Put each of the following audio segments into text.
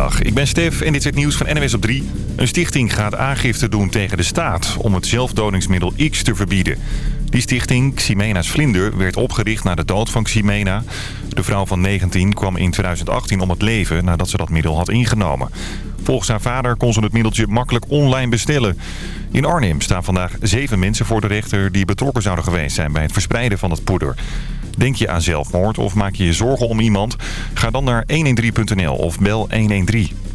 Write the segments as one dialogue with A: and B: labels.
A: Ik ben Stef en dit is het nieuws van NWS op 3. Een stichting gaat aangifte doen tegen de staat om het zelfdodingsmiddel X te verbieden. Die stichting, Ximena's Vlinder, werd opgericht na de dood van Ximena. De vrouw van 19 kwam in 2018 om het leven nadat ze dat middel had ingenomen. Volgens haar vader kon ze het middeltje makkelijk online bestellen. In Arnhem staan vandaag zeven mensen voor de rechter die betrokken zouden geweest zijn bij het verspreiden van het poeder. Denk je aan zelfmoord of maak je je zorgen om iemand? Ga dan naar 113.nl of bel 113.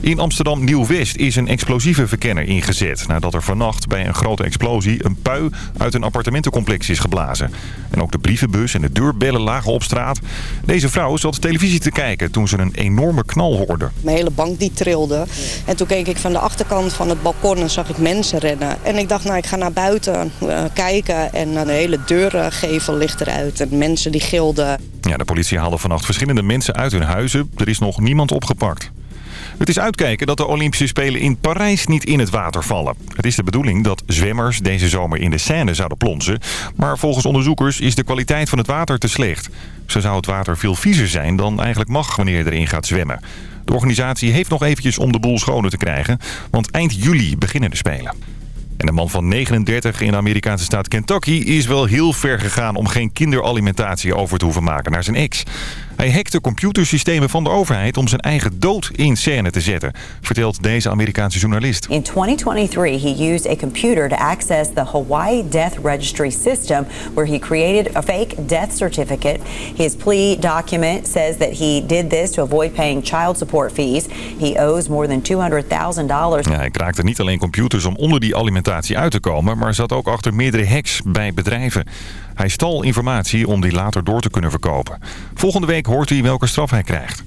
A: In Amsterdam Nieuw-West is een explosieve verkenner ingezet... nadat er vannacht bij een grote explosie een pui uit een appartementencomplex is geblazen. En ook de brievenbus en de deurbellen lagen op straat. Deze vrouw zat televisie te kijken toen ze een enorme knal hoorde.
B: Mijn hele bank die trilde. En toen keek ik van de achterkant van het balkon en zag ik mensen rennen. En ik dacht, nou ik ga naar buiten uh, kijken en uh, de hele deurgevel ligt eruit. En mensen die gilden.
A: Ja, de politie haalde vannacht verschillende mensen uit hun huizen. Er is nog niemand opgepakt. Het is uitkijken dat de Olympische Spelen in Parijs niet in het water vallen. Het is de bedoeling dat zwemmers deze zomer in de Seine zouden plonsen. Maar volgens onderzoekers is de kwaliteit van het water te slecht. Zo zou het water veel viezer zijn dan eigenlijk mag wanneer je erin gaat zwemmen. De organisatie heeft nog eventjes om de boel schoner te krijgen. Want eind juli beginnen de Spelen. En de man van 39 in de Amerikaanse staat Kentucky is wel heel ver gegaan om geen kinderalimentatie over te hoeven maken naar zijn ex. Hij hackte computersystemen van de overheid om zijn eigen dood in scène te zetten, vertelt deze Amerikaanse journalist.
C: In 2023 he used a computer to access the Hawaii Death Registry system where he created a fake death certificate. His plea document says that he did this to avoid paying child support fees. He owes more than $200,000.
A: Ja, hij kraakte niet alleen computers om onder die alimentatie uit te komen, maar zat ook achter meerdere hacks bij bedrijven. Hij stal informatie om die later door te kunnen verkopen. Volgende week hoort hij welke straf hij krijgt.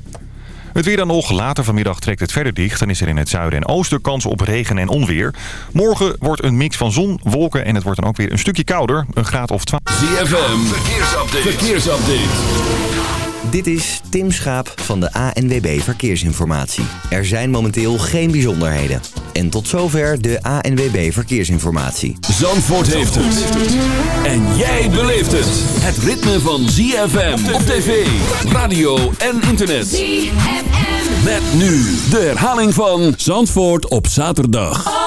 A: Het weer dan nog. Later vanmiddag trekt het verder dicht. Dan is er in het zuiden en oosten kans op regen en onweer. Morgen wordt een mix van zon, wolken en het wordt dan ook weer een stukje kouder. Een graad of 12.
D: ZFM, verkeersupdate. verkeersupdate.
E: Dit is Tim Schaap van de ANWB Verkeersinformatie. Er zijn momenteel geen bijzonderheden. En tot zover de ANWB Verkeersinformatie.
D: Zandvoort heeft het. En jij beleeft het. Het ritme van ZFM op tv, radio en internet. ZFM. Met nu de herhaling van Zandvoort op zaterdag.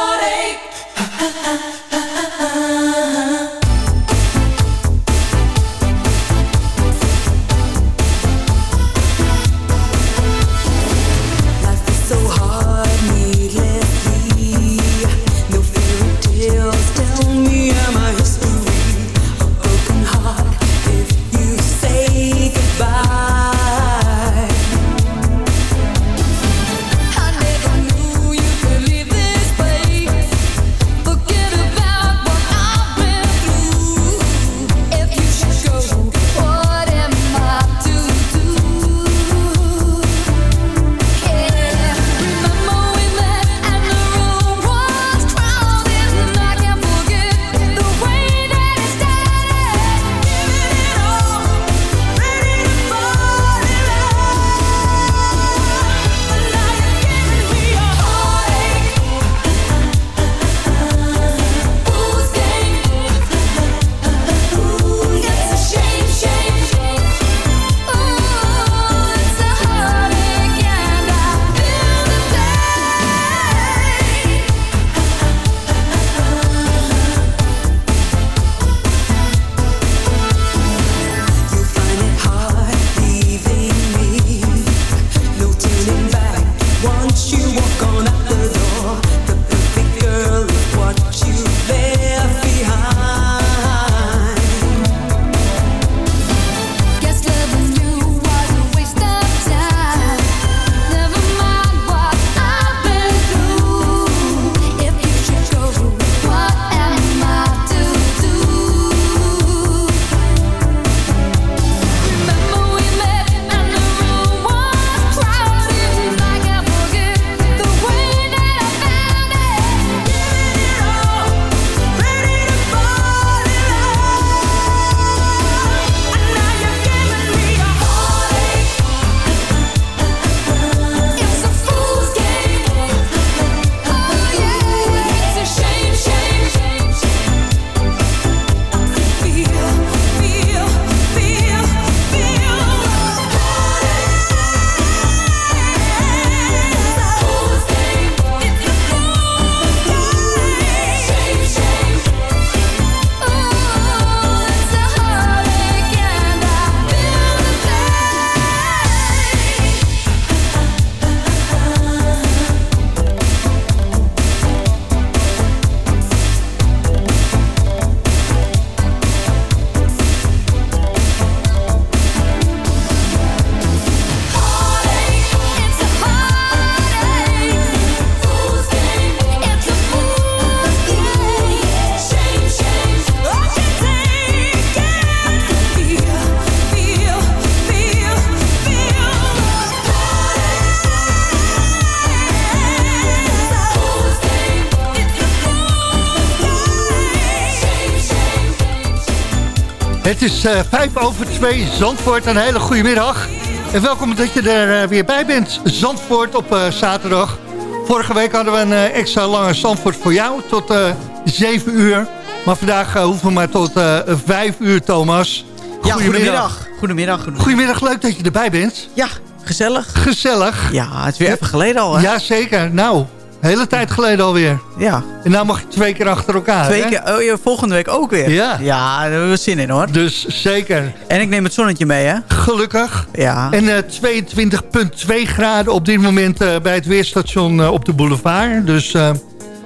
F: Het is uh, vijf over twee, Zandvoort. Een hele goede middag. En welkom dat je er uh, weer bij bent. Zandvoort op uh, zaterdag. Vorige week hadden we een extra lange Zandvoort voor jou tot 7 uur. Maar vandaag hoeven we maar tot 5 uur, Thomas.
G: Ja, goedemiddag. Goedemiddag. Goedemiddag.
F: Goedemiddag, leuk dat je erbij bent.
G: Ja, gezellig.
F: Gezellig.
G: Ja, het is weer even geleden al. Hè?
F: Ja, zeker. Nou, Hele tijd geleden alweer.
G: Ja.
F: En nou mag je twee keer achter elkaar.
G: Twee keer, oh, ja, volgende week ook weer.
F: Ja.
G: Ja, daar hebben we zin in hoor.
F: Dus zeker.
G: En ik neem het zonnetje mee hè.
F: Gelukkig.
G: Ja.
F: En uh, 22,2 graden op dit moment uh, bij het weerstation uh, op de boulevard. Dus...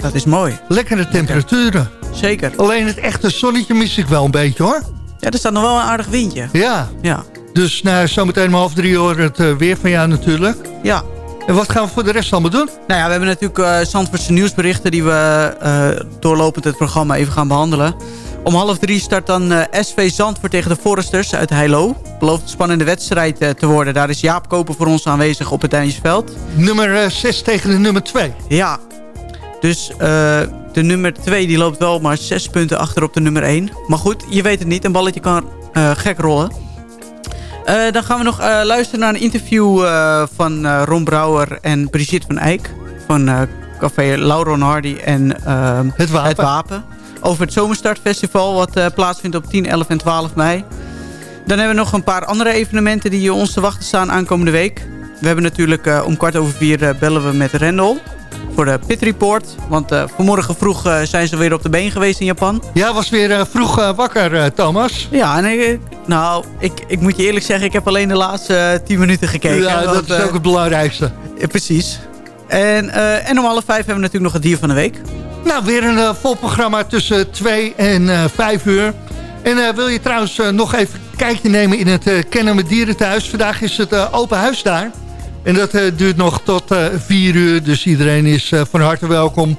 G: dat is mooi.
F: Lekkere temperaturen.
G: Zeker.
F: Alleen het echte zonnetje mis ik wel een beetje hoor.
G: Ja, er staat nog wel een aardig windje.
F: Ja.
G: Ja.
F: Dus nou, zometeen om half drie uur het weer van jou natuurlijk.
G: Ja.
F: En wat gaan we voor de rest allemaal doen?
G: Nou ja, we hebben natuurlijk uh, Zandvoortse nieuwsberichten... die we uh, doorlopend het programma even gaan behandelen. Om half drie start dan uh, SV Zandvoort tegen de Foresters uit Heilo. Belooft een spannende wedstrijd te worden. Daar is Jaap Koper voor ons aanwezig op het Duintjesveld.
F: Nummer 6 tegen de nummer 2.
G: Ja, dus de nummer 2 die loopt wel maar 6 punten achter op de nummer 1. Maar goed, je weet het niet. Een balletje kan gek rollen. Uh, dan gaan we nog uh, luisteren naar een interview uh, van Ron Brouwer en Brigitte van Eyck. Van café Lauron Hardy en ehm,
F: het wapen.
G: het, wapen. Over het Zomerstartfestival wat plaatsvindt op 10, 11 en 12 mei. Dan hebben we nog een paar andere evenementen die ons te wachten staan aankomende week. We hebben natuurlijk om kwart over vier bellen we met Rendel voor de Pit Report. Want uh, vanmorgen vroeg uh, zijn ze weer op de been geweest in Japan.
F: Ja, was weer uh, vroeg wakker, Thomas.
G: Ja, en ik, nou, ik, ik moet je eerlijk zeggen, ik heb alleen de laatste 10 minuten gekeken.
F: Ja, dat is ook het belangrijkste.
G: precies. En, en om half vijf hebben we natuurlijk nog het dier van de week.
F: Nou, weer een vol programma tussen 2 en 5 uur. En wil je trouwens nog even een kijkje nemen in het Kennen met Dierenthuis. Vandaag is het open huis daar. En dat uh, duurt nog tot uh, vier uur, dus iedereen is uh, van harte welkom.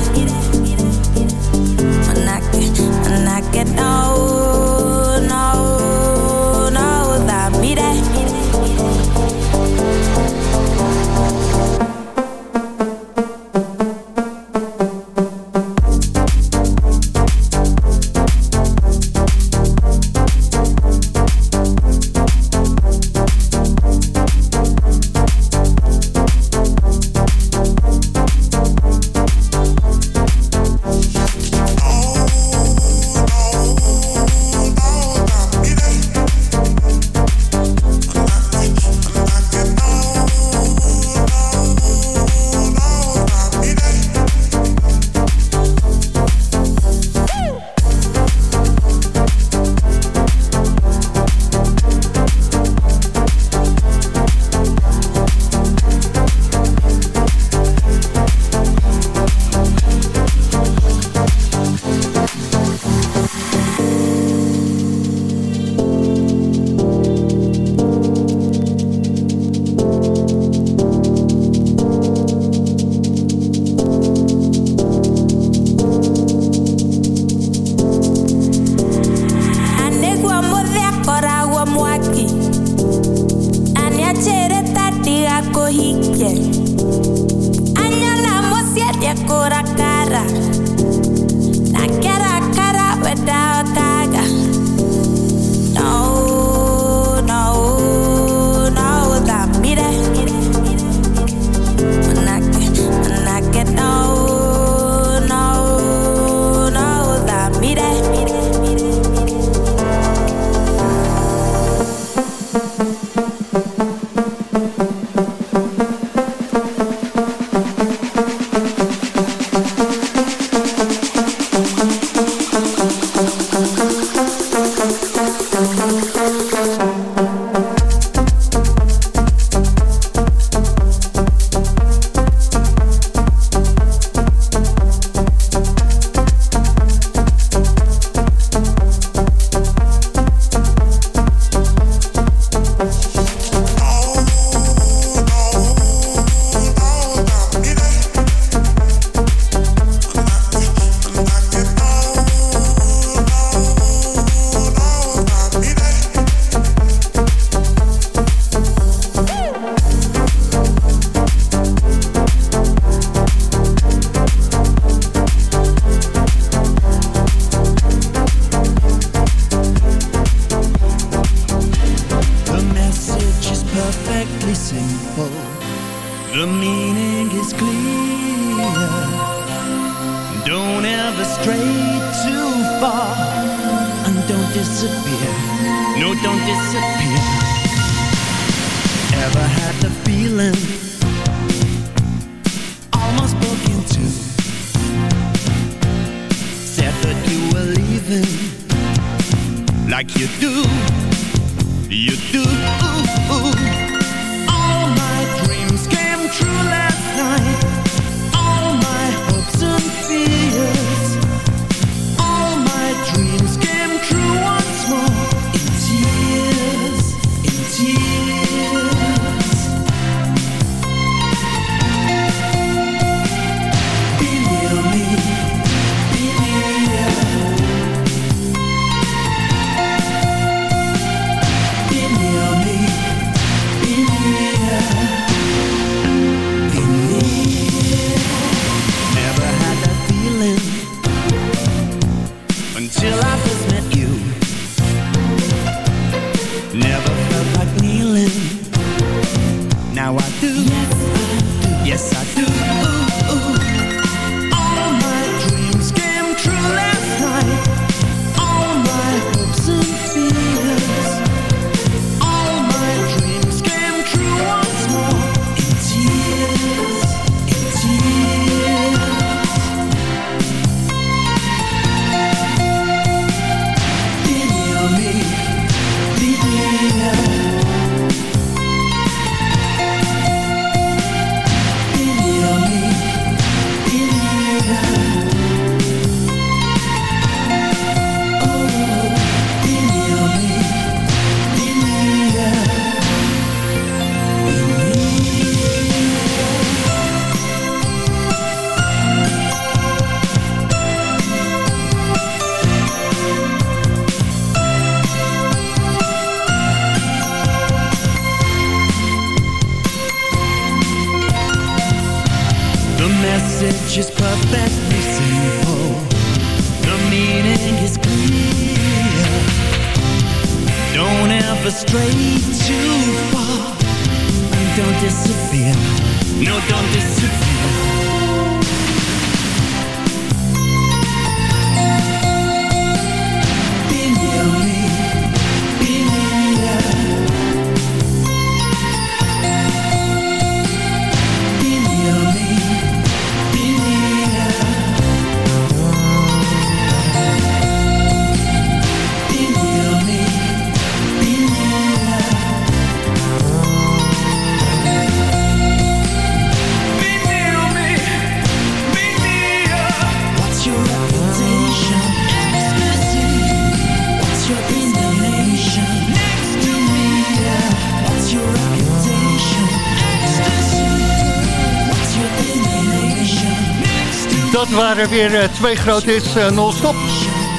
F: waren weer eh, twee grote hits eh, non-stop.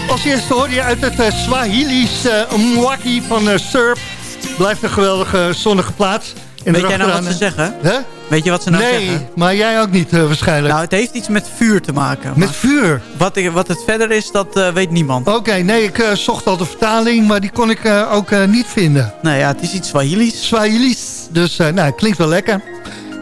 F: Als eerste hoor je uit het uh, Swahili's Mwaki van Surp. Blijft een geweldige zonnige plaats. En
G: Weet jij nou wat ze zeggen?
F: Hè?
G: Weet je wat ze nou
F: nee,
G: zeggen?
F: maar jij ook niet eh, waarschijnlijk.
G: Nou, het heeft iets met vuur te maken.
F: Met vuur?
G: Wat, ik- wat het verder is, dat eh, weet niemand.
F: Oké, nee, ik eh, zocht al de vertaling, maar die kon ik eh, ook eh, niet vinden.
G: Nou ja, het is iets Swahili's.
F: Swahili's, dus eh, nou, klinkt wel lekker.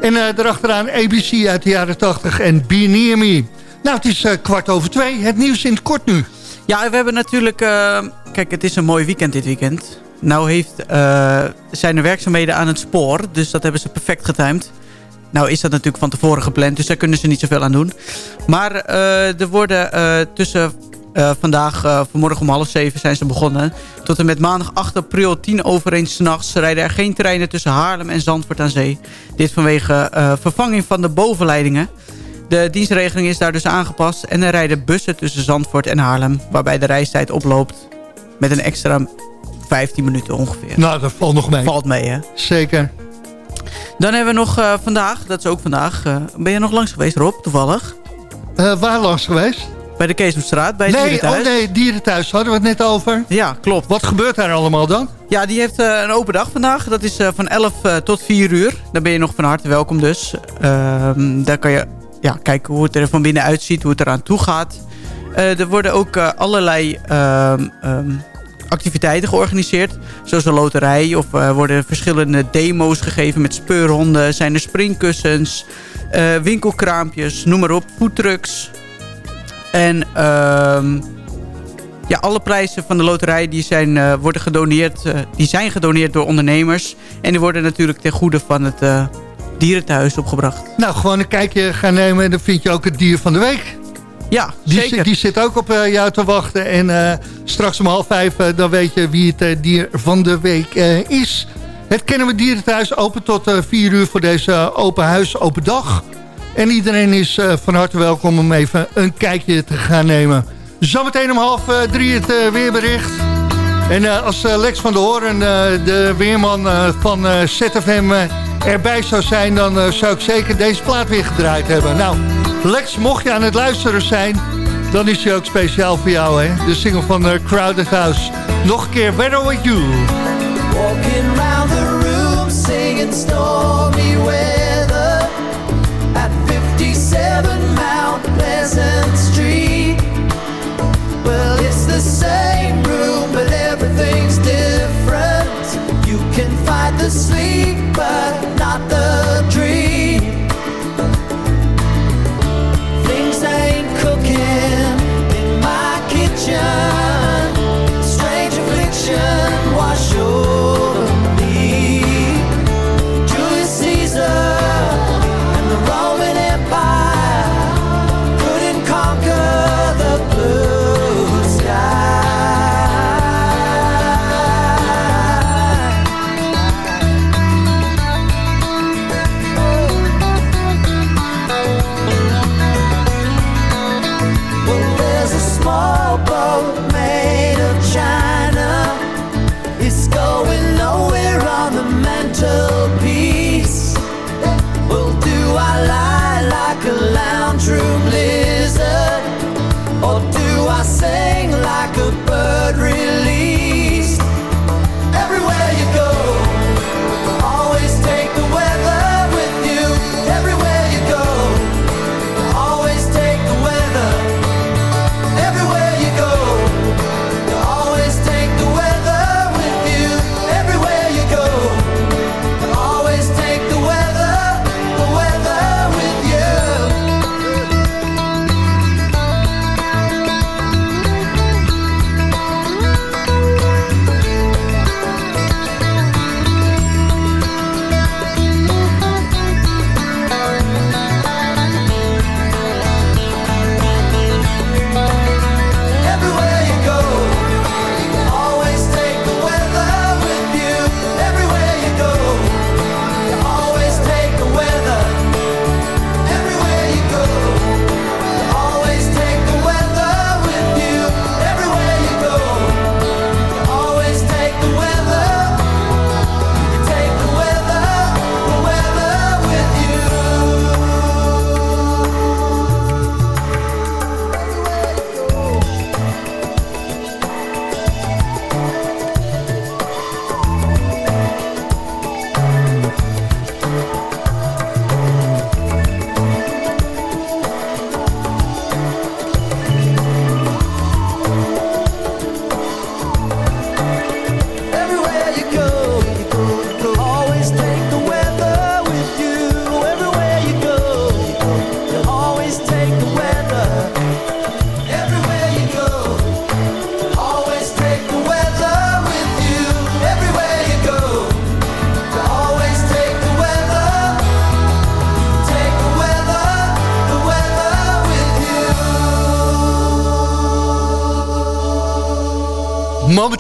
F: En eh erachteraan ABC uit de jaren 80 en Be Near Me. Nou, het is eh, kwart over twee. Het nieuws in het kort nu.
G: Ja, we hebben natuurlijk... eh, kijk, het is een mooi weekend dit weekend. Nou heeft, eh, zijn er werkzaamheden aan het spoor. Dus dat hebben ze perfect getimed. Nou is dat natuurlijk van tevoren gepland. Dus daar kunnen ze niet zoveel aan doen. Maar er worden tussen vandaag, vanmorgen om half zeven zijn ze begonnen. Tot en met maandag 8 april, 10 over 1 s'nachts... rijden er geen treinen tussen Haarlem en Zandvoort aan zee. Dit vanwege vervanging van de bovenleidingen. De dienstregeling is daar dus aangepast. En er rijden bussen tussen Zandvoort en Haarlem. Waarbij de reistijd oploopt met een extra 15 minuten ongeveer.
F: Nou, dat valt nog mee.
G: Valt mee, hè?
F: Zeker.
G: Dan hebben we nog eh, vandaag, dat is ook vandaag... eh, ben je nog langs geweest, Rob, toevallig?
F: Eh, waar langs geweest?
G: Bij de Keesomstraat, bij het
F: nee,
G: dierenthuis.
F: oh nee, dierenthuis hadden we het net over.
G: Ja, klopt.
F: Wat gebeurt daar allemaal dan?
G: Ja, die heeft een open dag vandaag. Dat is van 11 eh, tot 4 uur. Daar ben je nog van harte welkom dus. Ehm, daar kan je ja, kijken hoe het er van binnen uitziet, hoe het eraan toe gaat. Eh, er worden ook eh, allerlei ehm, ehm, activiteiten georganiseerd. Zoals een loterij of uh, worden verschillende demo's gegeven met speurhonden. Zijn er springkussens, winkelkraampjes, noem maar op, foodtrucks. En ehm, ja, alle prijzen van de loterij die zijn, worden gedoneerd, die zijn gedoneerd door ondernemers. En die worden natuurlijk ten goede van het dierenthuis opgebracht.
F: Nou, gewoon een kijkje gaan nemen en dan vind je ook het dier van de week.
G: Ja,
F: die,
G: zeker.
F: Die zit ook op uh, jou te wachten. En uh, straks om half vijf, uh, dan weet je wie het dier van de week is. Het Kennen we Dierenthuis open tot vier uur voor deze open huis, open dag. En iedereen is van harte welkom om even een kijkje te gaan nemen. Zometeen om half drie het weerbericht. En als Lex van der Hoorn, de weerman van ZFM, erbij zou zijn... dan zou ik zeker deze plaat weer gedraaid hebben. Nou... Lex, mocht je aan het luisteren zijn, dan is hij ook speciaal voor jou, hè? De single van uh, Crowded House. Nog een keer, Better With You.
H: Walking round the room, singing stormy weather At 57 Mount Pleasant Street Well, it's the same Yeah.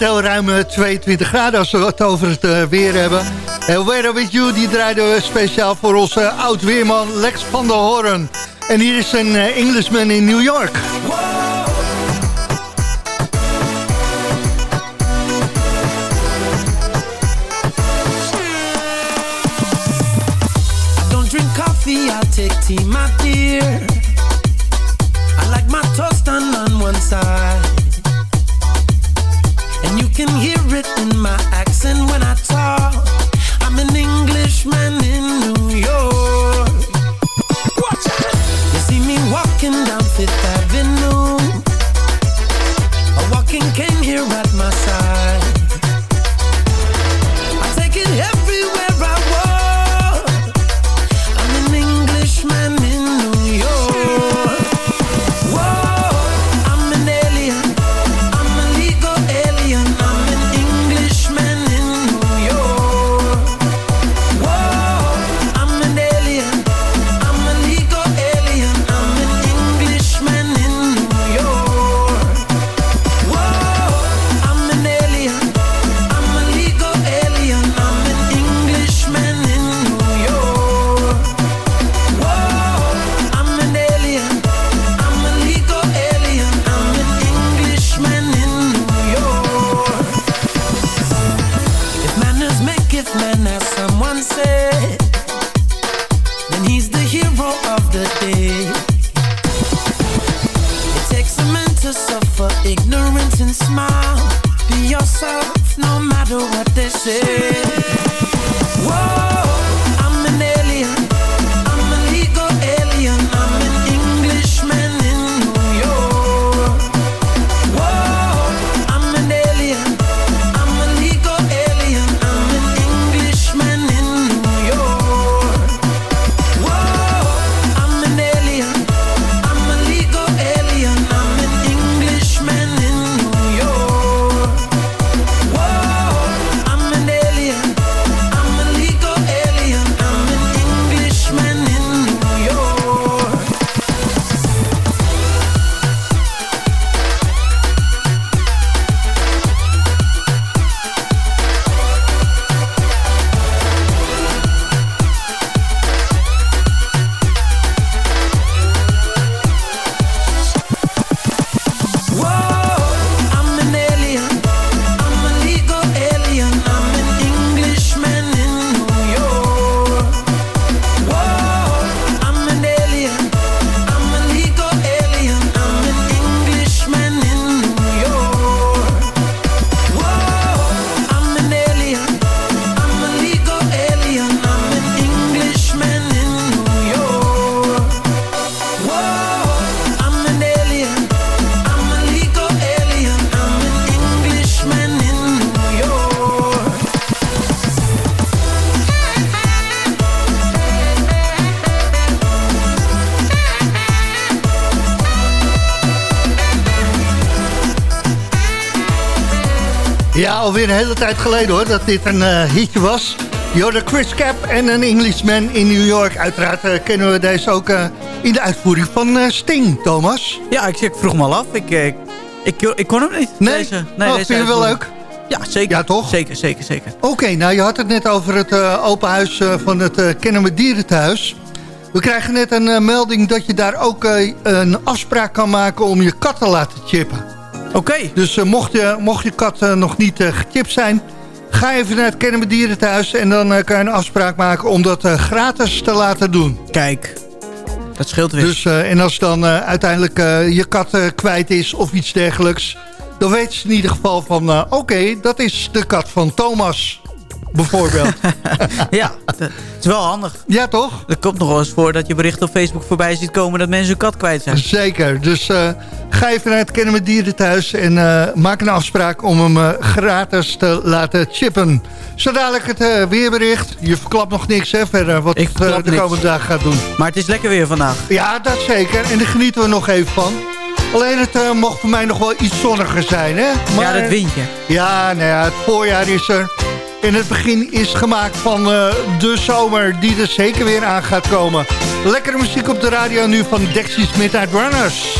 F: Momenteel ruim eh, 22 graden als we het over het eh, weer hebben. En Weather With You, die draaiden we speciaal voor onze oud-weerman Lex van der Hoorn. En hier is een eh, Englishman in New York.
H: I don't drink coffee, I'll take tea, my dear.
F: Alweer een hele tijd geleden hoor, dat dit een eh, hitje was. Jorde Chris Cap en een Englishman in New York. Uiteraard eh, kennen we deze ook eh, in de uitvoering van Sting, Thomas.
G: Ja, ik, ik vroeg me al af. Ik, ik, ik, ik kon hem niet.
F: Nee?
G: Deze,
F: Oh,
G: deze
F: vind je wel
G: uitvoering. Ja, zeker.
F: Ja, toch?
G: Zeker, zeker, zeker.
F: Oké, nou je had het net over het open huis van het uh, Kennemer Dierenthuis. We krijgen net een melding dat je daar ook een afspraak kan maken om je kat te laten chippen.
G: Oké.
F: Dus eh, mocht, je, mocht je kat eh, nog niet eh, gechipt zijn... ga even naar het Kennemer Dierenthuis... en dan kan je een afspraak maken om dat gratis te laten doen.
G: Kijk, dat scheelt weer.
F: Dus, en als dan uiteindelijk je kat kwijt is of iets dergelijks... dan weten ze in ieder geval van... oké, dat is de kat van Thomas, bijvoorbeeld.
G: ja, dat is wel handig.
F: ja, toch?
G: Er komt nog wel eens voor dat je bericht op Facebook voorbij ziet komen... dat mensen hun kat kwijt zijn.
F: Zeker. Dus eh, ga even naar het Kennemer Dierenthuis... en eh, maak een afspraak om hem eh, gratis te laten chippen. Zo dadelijk het weerbericht. Je verklapt nog niks hè, verder wat
G: Ik
F: het de
G: niks.
F: komende dagen gaat doen.
G: Maar het is lekker weer vandaag.
F: Ja, dat zeker. En daar genieten we nog even van. Alleen het mocht voor mij nog wel iets zonniger zijn, hè?
G: Ja, dat windje.
F: Ja, nou ja, het voorjaar is er. En het begin is gemaakt van eh, de zomer die er zeker weer aan gaat komen. Lekkere muziek op de radio nu van Dexys Midnight Runners.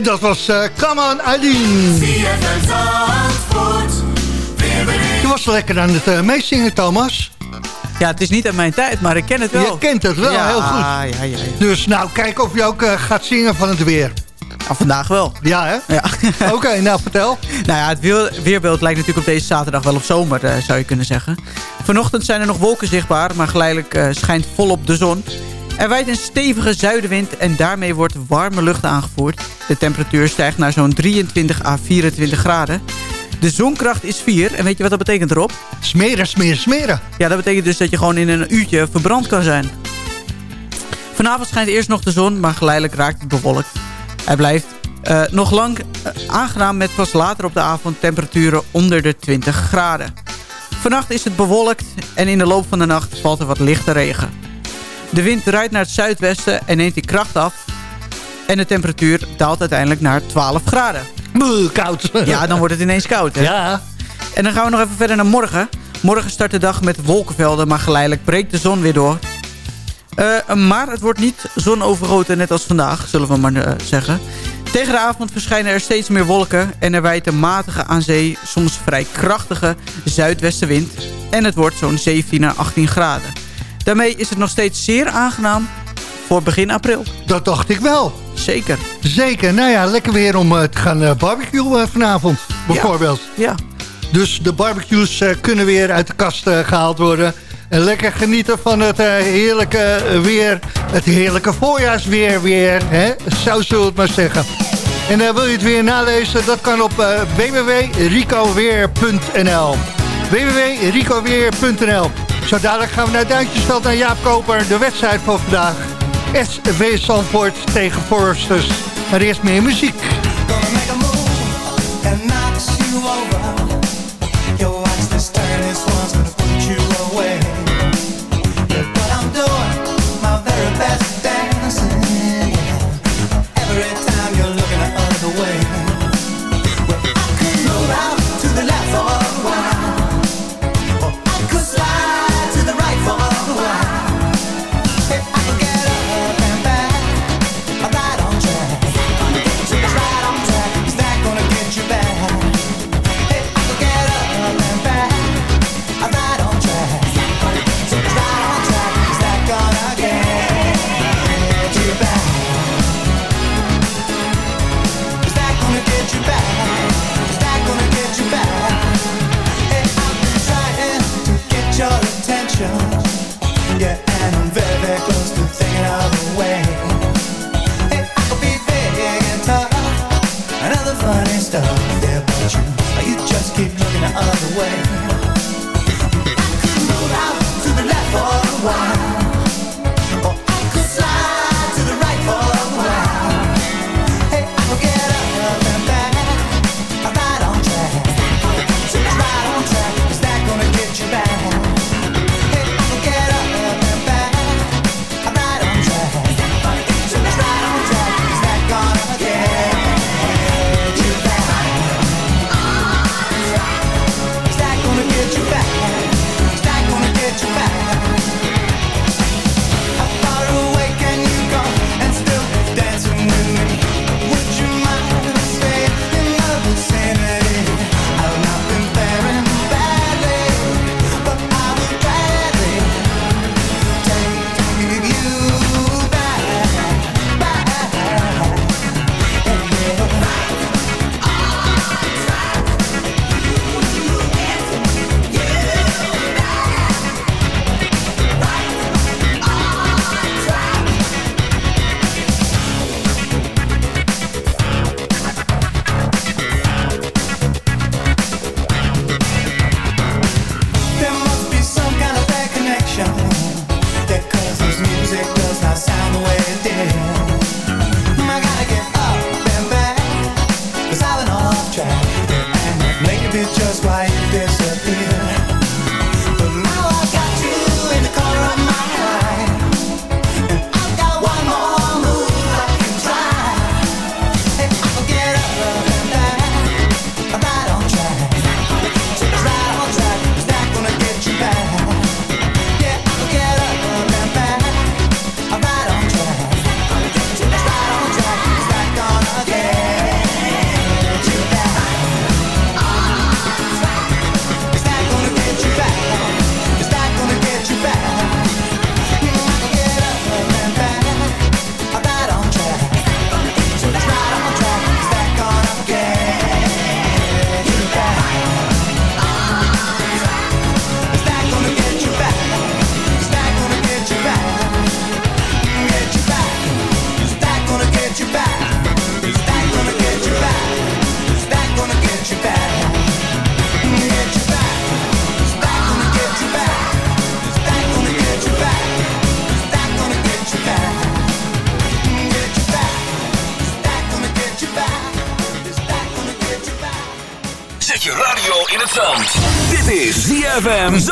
F: En dat was eh Come on Eileen. Je was lekker aan het eh, meezingen, Thomas.
G: Ja, het is niet uit mijn tijd, maar ik ken het wel.
F: Je kent het wel
G: ja,
F: heel goed.
G: Ja, ja, ja.
F: Dus nou, kijk of je ook eh, gaat zingen van het weer.
G: Nou, vandaag wel.
F: Ja, hè?
G: Ja.
F: Oké, nou vertel.
G: Nou ja, het weer- weerbeeld lijkt natuurlijk op deze zaterdag wel op zomer, zou je kunnen zeggen. Vanochtend zijn er nog wolken zichtbaar, maar geleidelijk schijnt volop de zon. Er waait een stevige zuidenwind en daarmee wordt warme lucht aangevoerd. De temperatuur stijgt naar zo'n 23 à 24 graden. De zonkracht is 4 en weet je wat dat betekent erop?
F: Smeren, smeren, smeren.
G: Ja, dat betekent dus dat je gewoon in een uurtje verbrand kan zijn. Vanavond schijnt eerst nog de zon, maar geleidelijk raakt het bewolkt. Hij blijft eh, nog lang eh, aangenaam met pas later op de avond temperaturen onder de 20 graden. Vannacht is het bewolkt en in de loop van de nacht valt er wat lichte regen. De wind draait naar het zuidwesten en neemt in kracht af. En de temperatuur daalt uiteindelijk naar 12 graden.
F: Boe, koud.
G: Ja, dan wordt het ineens koud. Hè?
F: Ja.
G: En dan gaan we nog even verder naar morgen. Morgen start de dag met wolkenvelden, maar geleidelijk breekt de zon weer door. Eh, maar het wordt niet zonovergoten net als vandaag, zullen we maar eh, zeggen. Tegen de avond verschijnen er steeds meer wolken... en er wijt een matige aan zee, soms vrij krachtige zuidwestenwind... en het wordt zo'n 17 à 18 graden. Daarmee is het nog steeds zeer aangenaam voor begin april.
F: Dat dacht ik wel.
G: Zeker.
F: Zeker. Nou ja, lekker weer om eh, te gaan eh, barbecuen eh, vanavond, bijvoorbeeld.
G: Ja.
F: Dus de barbecues kunnen weer uit de kast eh, gehaald worden. En lekker genieten van het heerlijke weer. Het heerlijke voorjaarsweer weer. Hè? Zo zullen we het maar zeggen. En wil je het weer nalezen? Dat kan op www.ricoweer.nl www.ricoweer.nl Zo dadelijk gaan we naar Duintjesveld naar Jaap Koper. De wedstrijd van vandaag. SV Zandvoort tegen Forsters. Maar eerst meer muziek.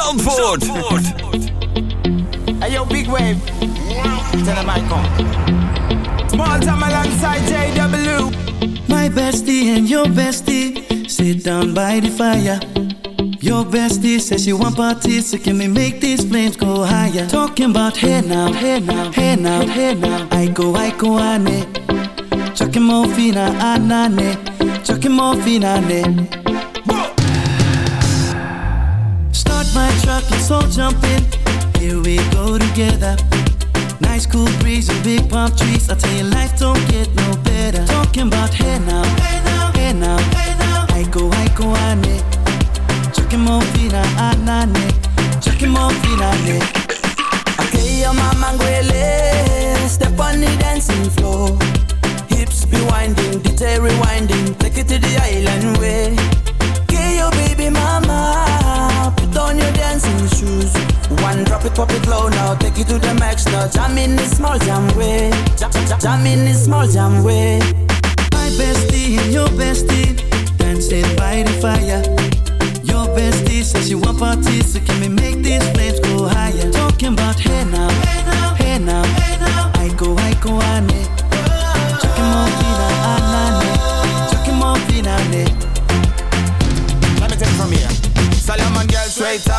D: ZFM Zandvoort.
I: Hey yo, big wave. Tell them I come. Small time alongside JW.
J: My bestie and your bestie sit down by the fire. Your bestie says she want parties, so can we make these flames go higher? Talking about hey now, hey now, hey now, hey now. I go, I go, ane. Chucking more fina, anane. Chucking more fina, ne. Let's jump in. Here we go together. Nice cool breeze and big palm trees. I tell you, life don't get no better. Talking about hey now, hey now,
I: to the. Jam in this small jam way. Jam, jam, jam in this small jam way.
J: My bestie and your bestie dancing by the fire. Your bestie says she want parties, so can we make these flames go higher? Talking about hey now,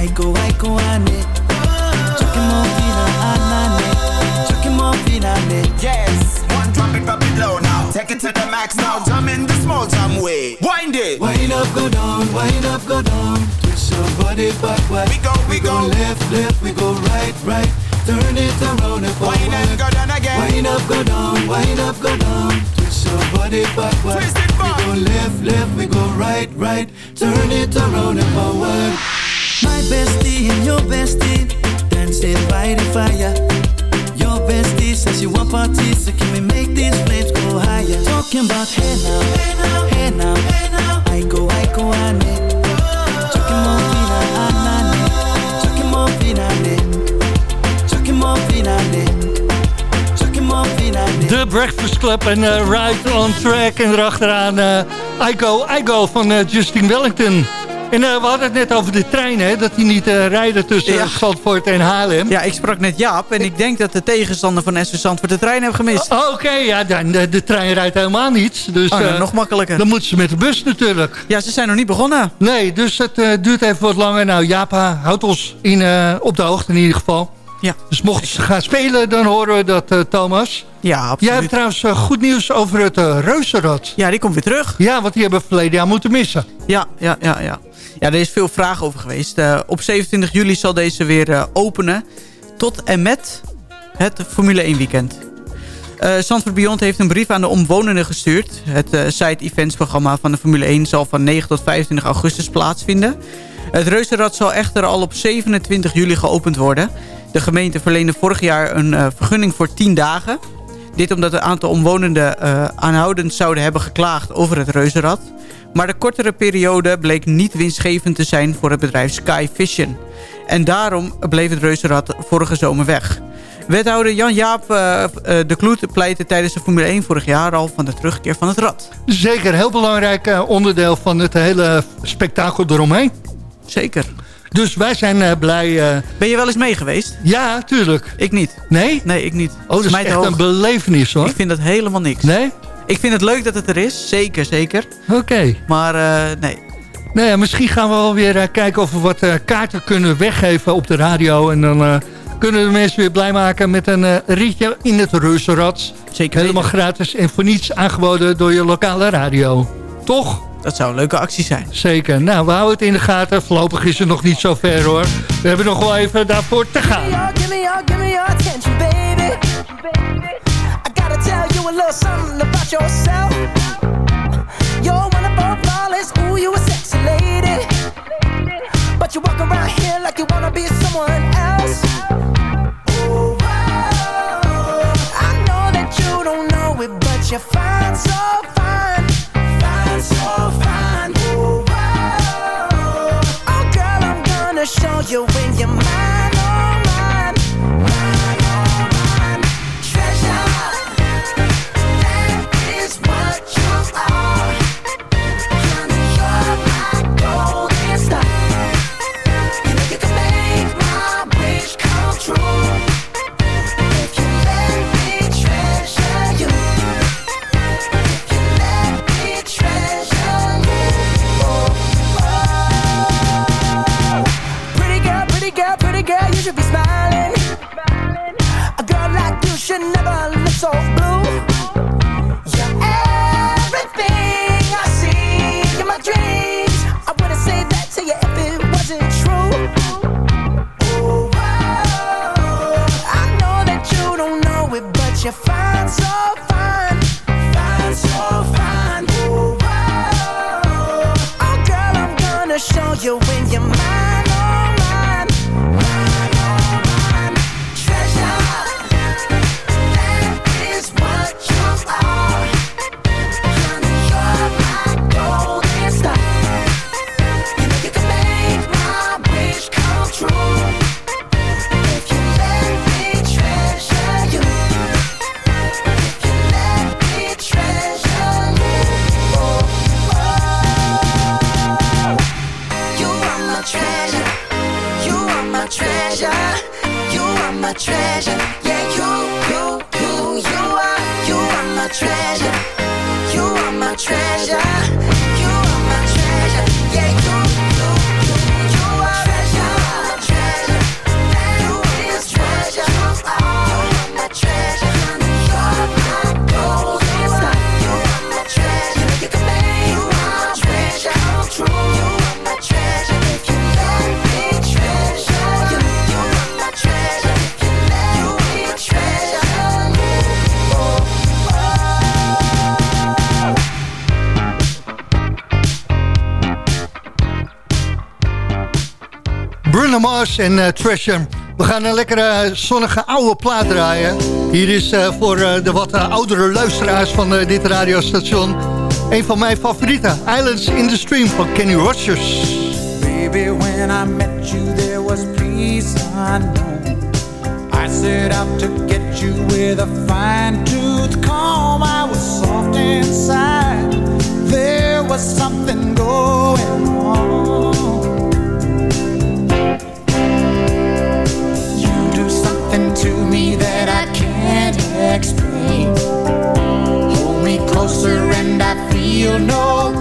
J: I go, I go, ane. Chucking more fina, anane. Chucking more fina, ne.
I: Yes, one drop it, drop it low now Take it to the max now, jam in the small jam way Wind it
J: Wind up, go down, wind up, go down. Twist your body backward.
I: We go, we go.
J: left, left, we go right, right. Turn it around and forward.
I: Wind and go down again
J: Wind up, go down, wind up, go down. Twist your body backward.
I: Twist it back.
J: We go left, left, we go right, right. Turn it around and forward. My bestie your bestie by the fire. Your you want we make go. I go, I go,
F: Breakfast Club en eh, Right on Track. En erachteraan eh I Go, I Go van eh, Justin Wellington. En eh, we hadden het net over de trein, hè, dat die niet eh, rijden tussen
G: Ja.
F: Zandvoort en Haarlem.
G: Ja, ik sprak net Jaap en ik denk dat de tegenstander van SV Zandvoort de trein heeft gemist.
F: Oh, Oké, ja, de, de trein rijdt helemaal niet. Dus
G: Oh, nou,
F: eh,
G: nog makkelijker.
F: dan moeten ze met de bus natuurlijk.
G: Ja, ze zijn nog niet begonnen.
F: Nee, dus het duurt even wat langer. Nou, Japa houdt ons in, op de hoogte in ieder geval.
G: Ja,
F: Dus mochten ze gaan spelen, dan horen we dat, eh, Thomas.
G: ja
F: Jij
G: absoluut.
F: hebt trouwens eh, goed nieuws over het uh, reuzenrad.
G: Ja, die komt weer terug.
F: Ja, want die hebben we verleden jaar moeten missen.
G: Ja, ja, ja, ja. Ja, er is veel vraag over geweest. Op 27 juli zal deze weer openen. Tot en met het Formule 1 weekend. Eh Zandvoort Beyond heeft een brief aan de omwonenden gestuurd. Het eh, side-events programma van de Formule 1 zal van 9 tot 25 augustus plaatsvinden. Het reuzenrad zal echter al op 27 juli geopend worden. De gemeente verleende vorig jaar een eh, vergunning voor 10 dagen. Dit omdat het aantal omwonenden eh, aanhoudend zouden hebben geklaagd over het reuzenrad. Maar de kortere periode bleek niet winstgevend te zijn voor het bedrijf Sky Vision. En daarom bleef het reuzenrad vorige zomer weg. Wethouder Jan-Jaap eh, de Kloet pleitte tijdens de Formule 1 vorig jaar al van de terugkeer van het rad.
F: Zeker, heel belangrijk onderdeel van het hele spektakel eromheen.
G: Zeker.
F: Dus wij zijn eh, blij. eh,
G: Ben je wel eens mee geweest?
F: ja, tuurlijk.
G: Ik niet.
F: Nee?
G: Nee, ik niet.
F: Oh, dat is echt
G: hoog.
F: een belevenis hoor.
G: Ik vind dat helemaal niks.
F: Nee?
G: Ik vind het leuk dat het er is. Zeker, zeker.
F: Oké.
G: Maar eh, nee.
F: Nou ja, misschien gaan we wel weer kijken of we wat kaarten kunnen weggeven op de radio. En dan kunnen de mensen weer blij maken met een ritje in het reuzenrad.
G: Zeker
F: Helemaal gratis en voor niets aangeboden door je lokale radio. Toch?
G: dat zou een leuke actie zijn.
F: Zeker. Nou, we houden het in de gaten. Voorlopig is het nog niet zo ver hoor. We hebben nog wel even daarvoor te gaan.
K: Give me your, attention, baby. I gotta tell you a little something about yourself. You're wonderful, flawless, ooh, you a sexy lady. But you walk around here like
L: you wanna be someone else. Ooh, wow. I know that you don't know it, but you find so you
K: win Mars en uh, We gaan een lekkere eh, zonnige oude plaat draaien. Hier is uh, voor uh, de wat oudere luisteraars van dit radiostation... een van mijn favorieten, Islands in the Stream van Kenny Rogers.
H: Baby, when I met you, there was peace unknown. I set out to get you with a fine-tooth comb. I was soft inside. There was something Surrender. I feel no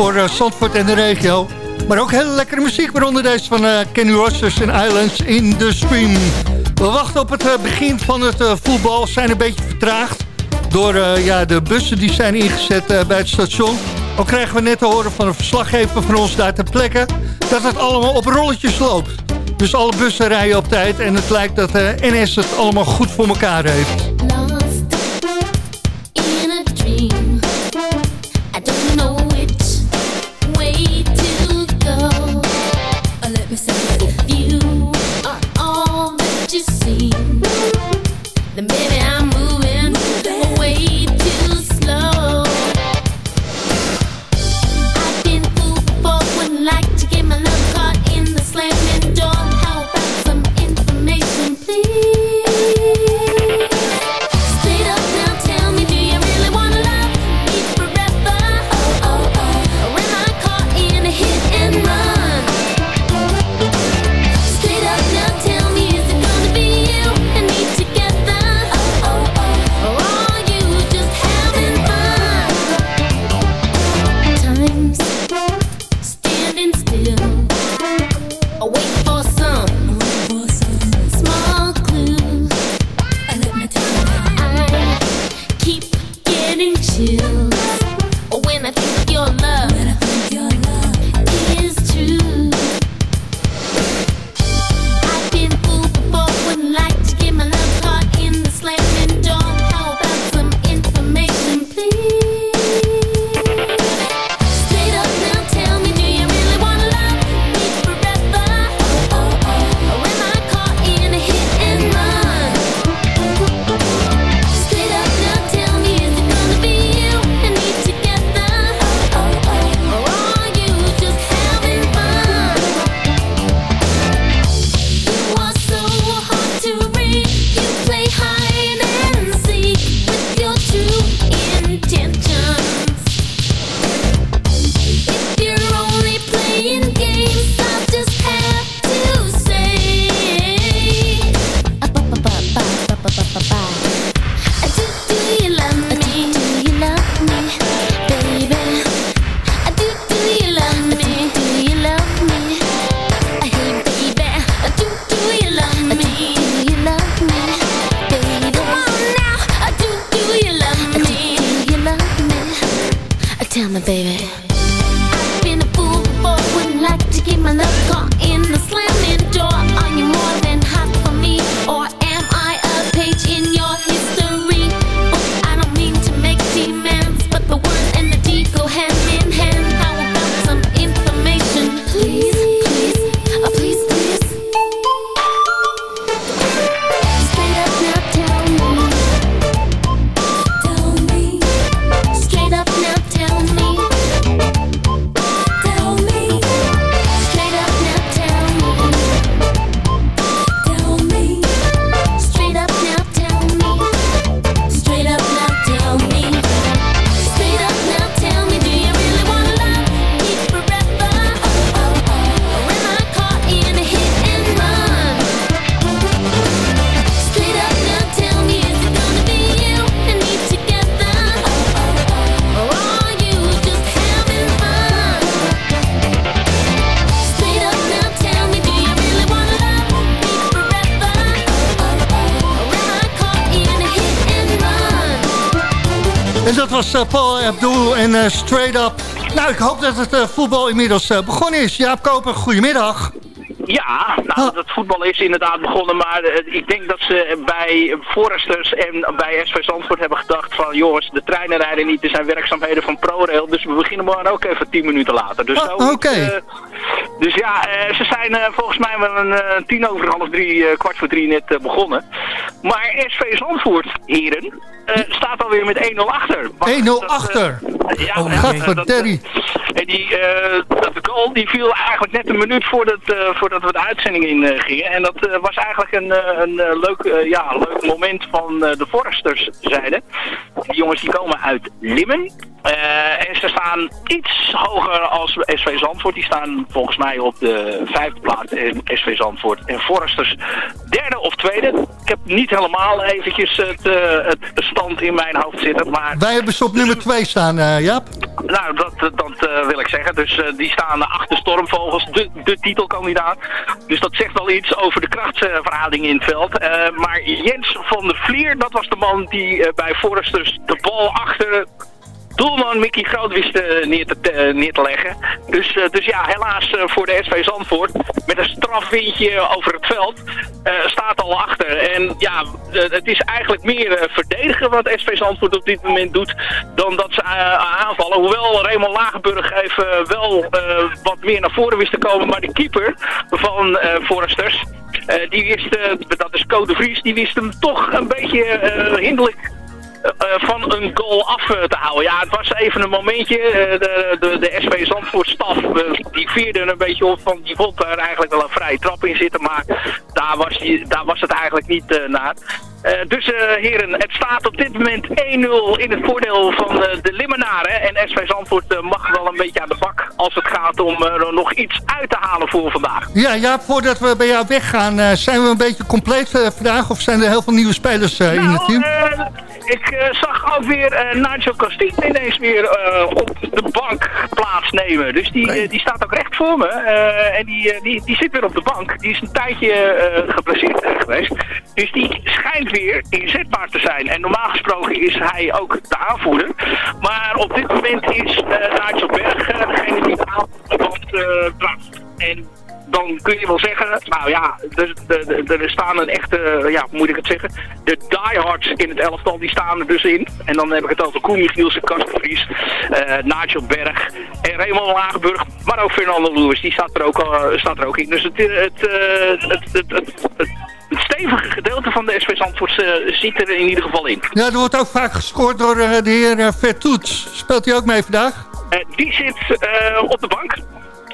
M: voor uh, Zandvoort en de regio. Maar ook hele lekkere muziek, waaronder deze van uh, Kenny Rogers en Islands in the Stream. We wachten op het eh, begin van het voetbal, zijn een beetje vertraagd... door ja, de bussen die zijn ingezet bij het station. Al krijgen we net te horen van een verslaggever van ons daar ter plekke... dat het allemaal op rolletjes loopt. Dus alle bussen rijden op tijd en het lijkt dat NS het allemaal goed voor elkaar heeft. dat het eh, voetbal inmiddels eh, begonnen is. Jaap Koper, goedemiddag.
N: Ja, nou, ah. het voetbal is inderdaad begonnen, maar eh, ik denk dat ze bij Foresters en bij SV Zandvoort hebben gedacht van jongens, de treinen rijden niet, er zijn werkzaamheden van ProRail, dus we beginnen maar ook even tien minuten later. Dus
M: ah, oké.
N: zo dus ja, eh, ze zijn eh, volgens mij wel een eh, tien over half drie, kwart voor drie net begonnen. Maar SV Zandvoort, heren, staat alweer met 1-0 achter.
M: 1-0 achter?
N: ja,
M: oh, Terry.
N: En die, dat goal die viel eigenlijk net een minuut voordat, voordat we de uitzending in gingen. En dat was eigenlijk een, een leuk, ja, leuk moment van de Forsters zijde. Die jongens die komen uit Limmen. Eh, en ze staan iets hoger als SV Zandvoort. Die staan volgens mij op de vijfde plaats in SV Zandvoort. En Foresters derde of tweede. Ik heb niet helemaal eventjes het, eh, het stand in mijn hoofd zitten. Maar
F: Wij hebben ze op nummer 2 staan, eh Jaap.
N: nou, dat, wil ik zeggen. Dus die staan achter Stormvogels, de, de titelkandidaat. Dus dat zegt al iets over de krachtsverhouding in het veld. Maar Jens van der Vlier, dat was de man die bij Foresters de bal achter doelman Mickey Groot wist eh, neer, te, eh, neer te leggen. Dus, eh, dus ja, helaas voor de SV Zandvoort. Met een strafwindje over het veld. staat al achter. En ja, het is eigenlijk meer verdedigen wat SV Zandvoort op dit moment doet. Dan dat ze aanvallen. Hoewel Raymond Lagenburg even wel wat meer naar voren wist te komen. Maar de keeper van Foresters. die wist, dat is Code Vries, die wist hem toch een beetje hinderlijk van een goal af eh, te houden. Ja, het was even een momentje. Eh, de, de, de SV Zandvoort staf, eh, die vierde een beetje op van die vond er eigenlijk wel een vrije trap in zitten. Maar daar was, die, daar was het eigenlijk niet eh, naar. Eh, dus eh, heren, het staat op dit moment 1-0 in het voordeel van eh, de Limmenaren. En SV Zandvoort eh, mag wel een beetje aan de bak als het gaat om eh, er nog iets uit te halen voor vandaag.
F: Ja, Jaap, voordat we bij jou weggaan, eh, zijn we een beetje compleet eh, vandaag? Of zijn er heel veel nieuwe spelers eh, in het team?
N: Ik eh, zag ook weer eh Nigel Castille ineens weer eh, op de bank plaatsnemen. Dus die, die staat ook recht voor me. En die, die, die zit weer op de bank. Die is een tijdje geblesseerd geweest. Dus die schijnt weer inzetbaar te zijn. En normaal gesproken is hij ook de aanvoerder. Maar op dit moment is Nigel Berg degene die de aanvoerder draagt. En dan kun je wel zeggen, nou ja, er, er, er staan een echte, ja, hoe moet ik het zeggen, de diehards in het elftal, die staan er dus in. En dan heb ik het over Koen Michielsen, Kastenvries, eh Nigel Berg en Raymond Lagenburg, maar ook Fernando Lewis, die staat er ook, eh, staat er ook in. Dus het, eh, het, eh, het, het, het, het, het stevige gedeelte van de SV Zandvoort eh, zit er in ieder geval in.
F: Ja, er wordt ook vaak gescoord door eh, de heer eh, Vertoet. Speelt hij ook mee vandaag?
N: Eh, die zit eh, op de bank.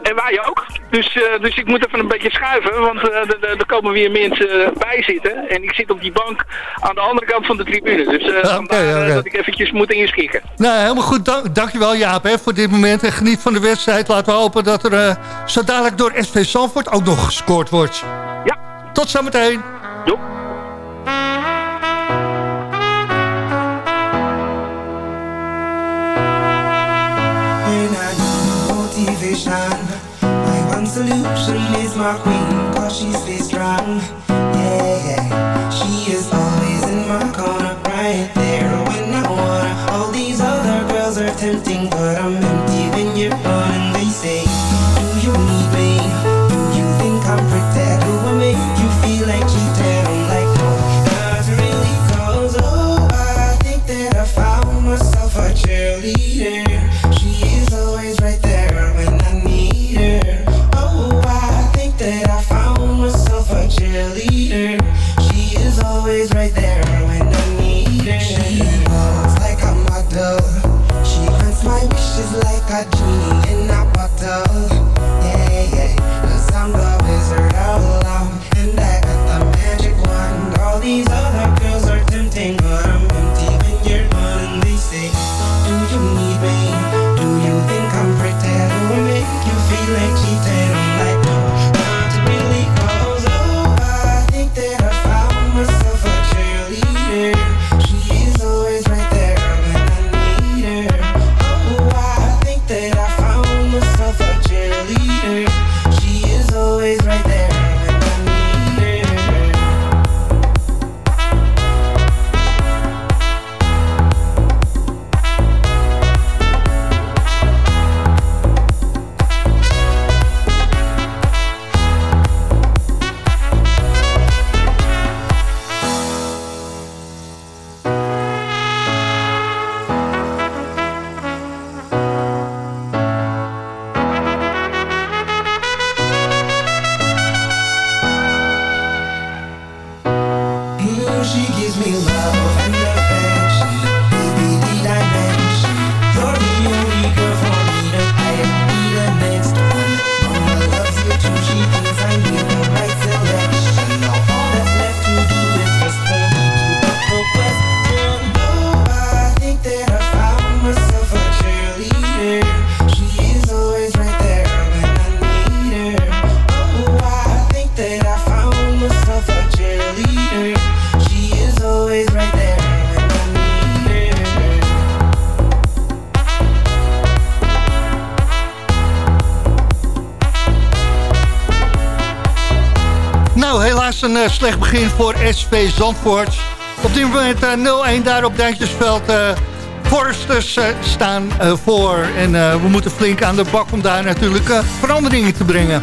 N: En wij ook. Dus, eh, dus ik moet even een beetje schuiven, want eh, er- komen weer mensen bij zitten. En ik zit op die bank aan de andere kant van de tribune. Dus eh
F: Oké,
N: vandaar eh, dat ik eventjes moet inschikken.
F: Nou, helemaal goed. Dank, dankjewel Jaap hè, voor dit moment. En geniet van de wedstrijd. Laten we hopen dat er eh, zo dadelijk door SV Zandvoort ook nog gescoord wordt.
N: Ja.
F: Tot zometeen.
N: Doei.
O: My one solution is my queen, cause she stays strong. Yeah, yeah. She is always in my corner, right there when I wanna. All these other girls are tempting, but I'm empty when you're gone. And they say, Do you need me? Do you think I'm pretty? Do I make you feel like cheating? I'm really, cause oh, I think that I found myself a cheerleader.
H: Eh, slecht begin voor SV Zandvoort. Op dit moment eh, 0-1 daar op Dijntjesveld. Forsters eh, staan voor. En we moeten flink aan de bak om daar natuurlijk veranderingen te brengen.